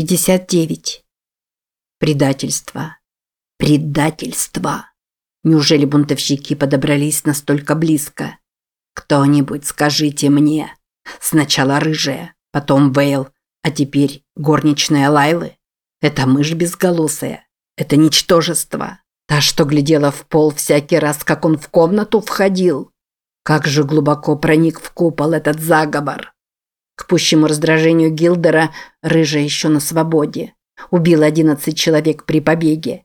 59. Предательство. Предательство. Неужели бунтовщики подобрались настолько близко? Кто-нибудь скажите мне. Сначала рыжая, потом Вейл, а теперь горничная Лайлы. Это мышь безголосая. Это ничтожество. Та, что глядела в пол всякий раз, как он в комнату входил. Как же глубоко проник в купол этот заговор. К пущему раздражению Гилдера рыжая еще на свободе. Убил 11 человек при побеге.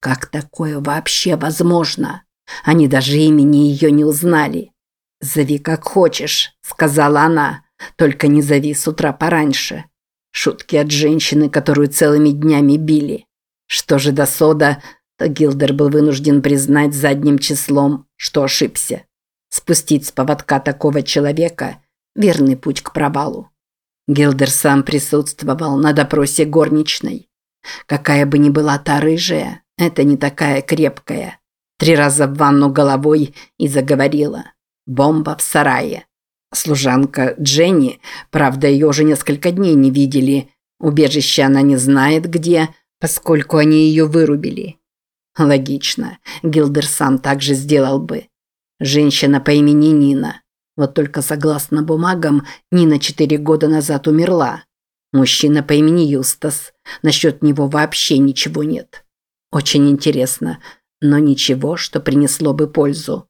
Как такое вообще возможно? Они даже имени ее не узнали. «Зови как хочешь», – сказала она. «Только не зови с утра пораньше». Шутки от женщины, которую целыми днями били. Что же до сода, то Гилдер был вынужден признать задним числом, что ошибся. Спустить с поводка такого человека – верный путь к провалу. Гилдер сам присутствовал на допросе горничной. Какая бы ни была та рыжая, это не такая крепкая. Три раза в ванну головой и заговорила. Бомба в сарае. Служанка Дженни, правда, ее уже несколько дней не видели. Убежище она не знает где, поскольку они ее вырубили. Логично, Гилдер сам так же сделал бы. Женщина по имени Нина. Вот только согласно бумагам, Нина четыре года назад умерла. Мужчина по имени Юстас. Насчет него вообще ничего нет. Очень интересно, но ничего, что принесло бы пользу.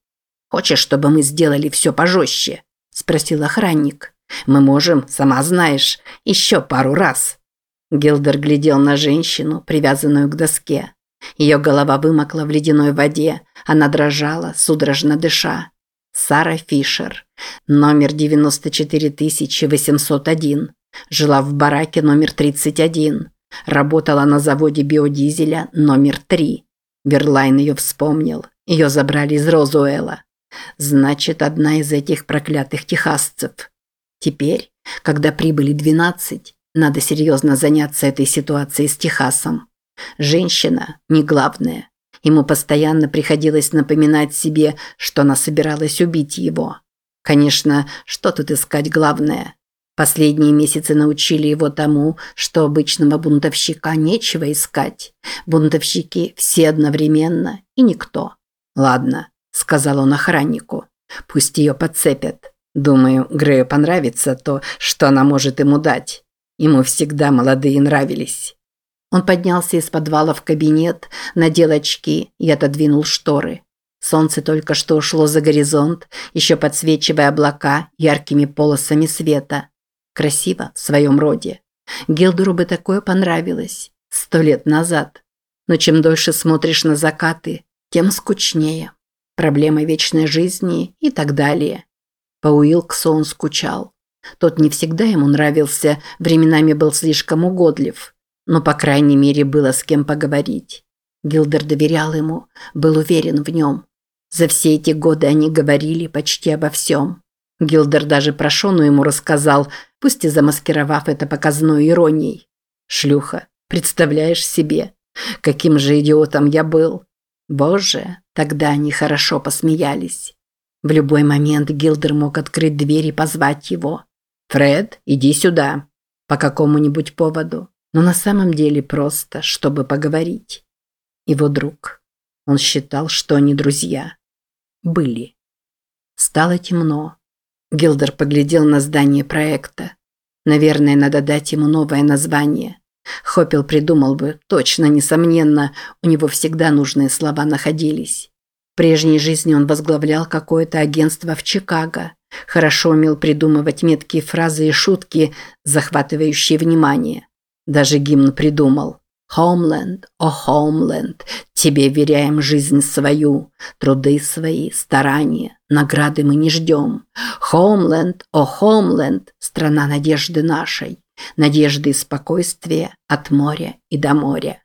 «Хочешь, чтобы мы сделали все пожестче?» – спросил охранник. «Мы можем, сама знаешь, еще пару раз». Гилдер глядел на женщину, привязанную к доске. Ее голова вымокла в ледяной воде, она дрожала, судорожно дыша. Сара Фишер, номер 94801. Жила в бараке номер 31. Работала на заводе биодизеля номер 3. Верлайн ее вспомнил. Ее забрали из Розуэла. Значит, одна из этих проклятых техасцев. Теперь, когда прибыли 12, надо серьезно заняться этой ситуацией с Техасом. Женщина – не главное. Ему постоянно приходилось напоминать себе, что она собиралась убить его. Конечно, что тут искать главное? Последние месяцы научили его тому, что обычного бунтовщика нечего искать. Бунтовщики все одновременно и никто. «Ладно», – сказал он охраннику, – «пусть ее подцепят. Думаю, Грею понравится то, что она может ему дать. Ему всегда молодые нравились». Он поднялся из подвала в кабинет, надел очки и отодвинул шторы. Солнце только что ушло за горизонт, еще подсвечивая облака яркими полосами света. Красиво в своем роде. Гилдеру бы такое понравилось. Сто лет назад. Но чем дольше смотришь на закаты, тем скучнее. Проблема вечной жизни и так далее. По Уилксу он скучал. Тот не всегда ему нравился, временами был слишком угодлив но, по крайней мере, было с кем поговорить. Гилдер доверял ему, был уверен в нем. За все эти годы они говорили почти обо всем. Гилдер даже про Шону ему рассказал, пусть и замаскировав это показной иронией. «Шлюха, представляешь себе, каким же идиотом я был!» Боже, тогда они хорошо посмеялись. В любой момент Гилдер мог открыть дверь и позвать его. «Фред, иди сюда!» По какому-нибудь поводу но на самом деле просто, чтобы поговорить. Его друг. Он считал, что они друзья. Были. Стало темно. Гилдер поглядел на здание проекта. Наверное, надо дать ему новое название. Хоппел придумал бы, точно, несомненно, у него всегда нужные слова находились. В прежней жизни он возглавлял какое-то агентство в Чикаго. Хорошо умел придумывать меткие фразы и шутки, захватывающие внимание. Даже гимн придумал. «Хоумленд, о Хоумленд, тебе веряем жизнь свою, труды свои, старания, награды мы не ждем. Хоумленд, о Хоумленд, страна надежды нашей, надежды и спокойствия от моря и до моря».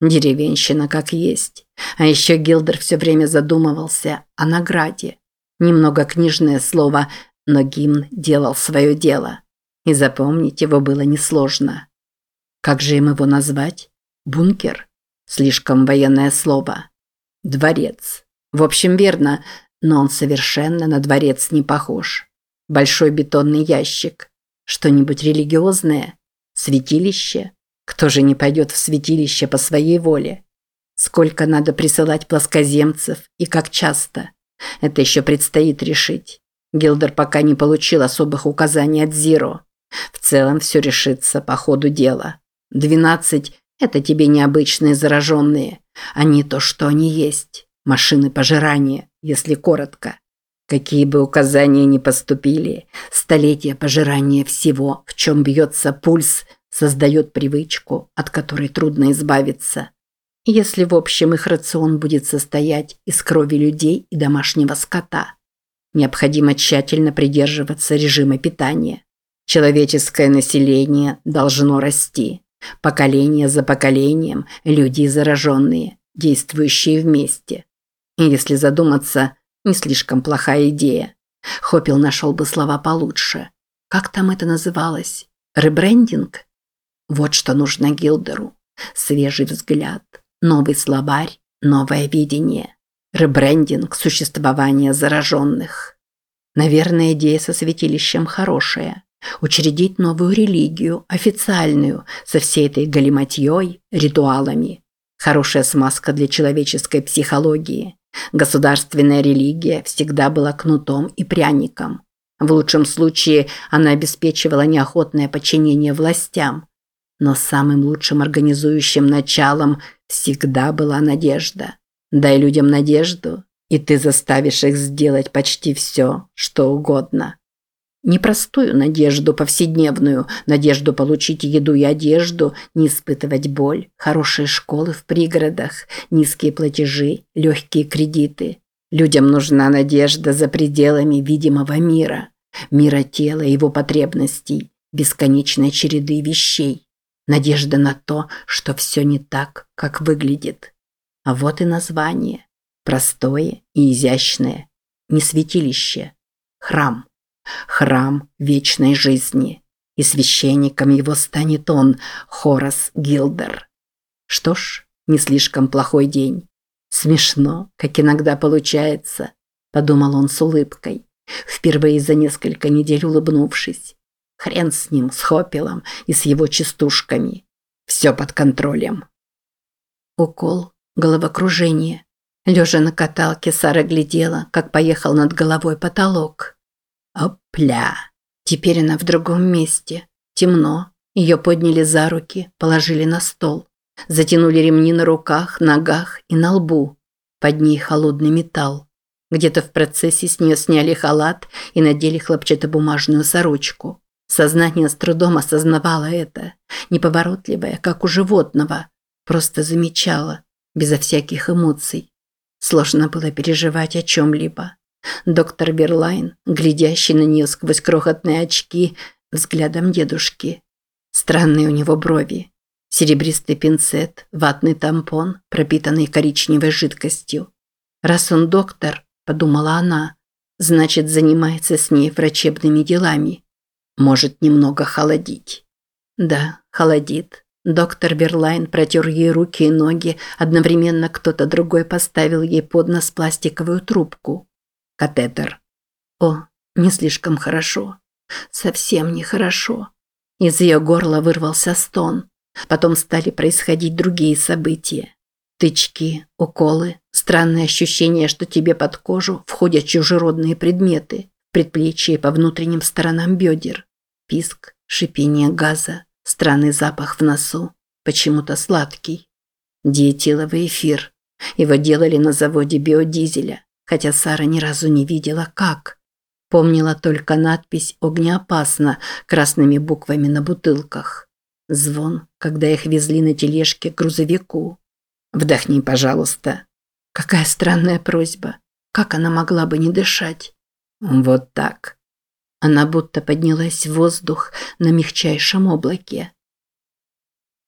Деревенщина как есть. А еще Гилдер все время задумывался о награде. Немного книжное слово, но гимн делал свое дело. И запомнить его было несложно. Как же им его назвать? Бункер? Слишком военное слово. Дворец. В общем, верно, но он совершенно на дворец не похож. Большой бетонный ящик. Что-нибудь религиозное? Святилище? Кто же не пойдет в святилище по своей воле? Сколько надо присылать плоскоземцев и как часто? Это еще предстоит решить. Гилдер пока не получил особых указаний от Зиро. В целом все решится по ходу дела. Двенадцать – это тебе необычные зараженные. Они то, что они есть. Машины пожирания, если коротко. Какие бы указания ни поступили, столетие пожирания всего, в чем бьется пульс, создает привычку, от которой трудно избавиться. Если в общем их рацион будет состоять из крови людей и домашнего скота. Необходимо тщательно придерживаться режима питания. Человеческое население должно расти. Поколение за поколением люди зараженные, действующие вместе. И если задуматься, не слишком плохая идея. Хоппел нашел бы слова получше. Как там это называлось? Ребрендинг? Вот что нужно Гилдеру. Свежий взгляд, новый словарь, новое видение. Ребрендинг существования зараженных. Наверное, идея со святилищем хорошая. Учредить новую религию, официальную, со всей этой галиматьей, ритуалами. Хорошая смазка для человеческой психологии. Государственная религия всегда была кнутом и пряником. В лучшем случае она обеспечивала неохотное подчинение властям. Но самым лучшим организующим началом всегда была надежда. Дай людям надежду, и ты заставишь их сделать почти все, что угодно. Непростую надежду повседневную, надежду получить еду и одежду, не испытывать боль, хорошие школы в пригородах, низкие платежи, легкие кредиты. Людям нужна надежда за пределами видимого мира, мира тела и его потребностей, бесконечной череды вещей. Надежда на то, что все не так, как выглядит. А вот и название. Простое и изящное. Не святилище. Храм храм вечной жизни, и священником его станет он, Хорас Гилдер. Что ж, не слишком плохой день. Смешно, как иногда получается, подумал он с улыбкой, впервые за несколько недель улыбнувшись. Хрен с ним, с Хопелом и с его частушками. Все под контролем. Укол, головокружение. Лежа на каталке, Сара глядела, как поехал над головой потолок. Опля! Теперь она в другом месте. Темно. Ее подняли за руки, положили на стол. Затянули ремни на руках, ногах и на лбу. Под ней холодный металл. Где-то в процессе с нее сняли халат и надели хлопчатобумажную сорочку. Сознание с трудом осознавало это, неповоротливое, как у животного, просто замечало, безо всяких эмоций. Сложно было переживать о чем-либо. Доктор Берлайн, глядящий на нее сквозь крохотные очки, взглядом дедушки. Странные у него брови. Серебристый пинцет, ватный тампон, пропитанный коричневой жидкостью. «Раз он доктор», – подумала она, – «значит, занимается с ней врачебными делами. Может немного холодить». Да, холодит. Доктор Берлайн протер ей руки и ноги, одновременно кто-то другой поставил ей под нос пластиковую трубку катетер. О, не слишком хорошо. Совсем нехорошо. Из ее горла вырвался стон. Потом стали происходить другие события. Тычки, уколы, странное ощущение, что тебе под кожу входят чужеродные предметы, предплечье по внутренним сторонам бедер. Писк, шипение газа, странный запах в носу, почему-то сладкий. Диетиловый эфир. Его делали на заводе биодизеля хотя Сара ни разу не видела как. Помнила только надпись «Огнеопасно» красными буквами на бутылках. Звон, когда их везли на тележке к грузовику. «Вдохни, пожалуйста». Какая странная просьба. Как она могла бы не дышать? Вот так. Она будто поднялась в воздух на мягчайшем облаке.